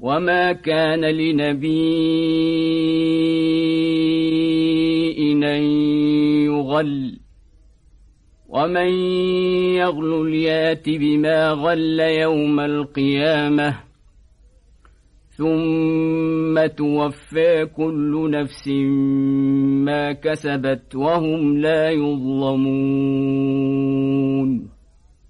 وما كان لنبي أن يغل ومن يغل ليات بما غل يوم القيامة ثم توفى كل نفس ما كسبت وهم لا يظلمون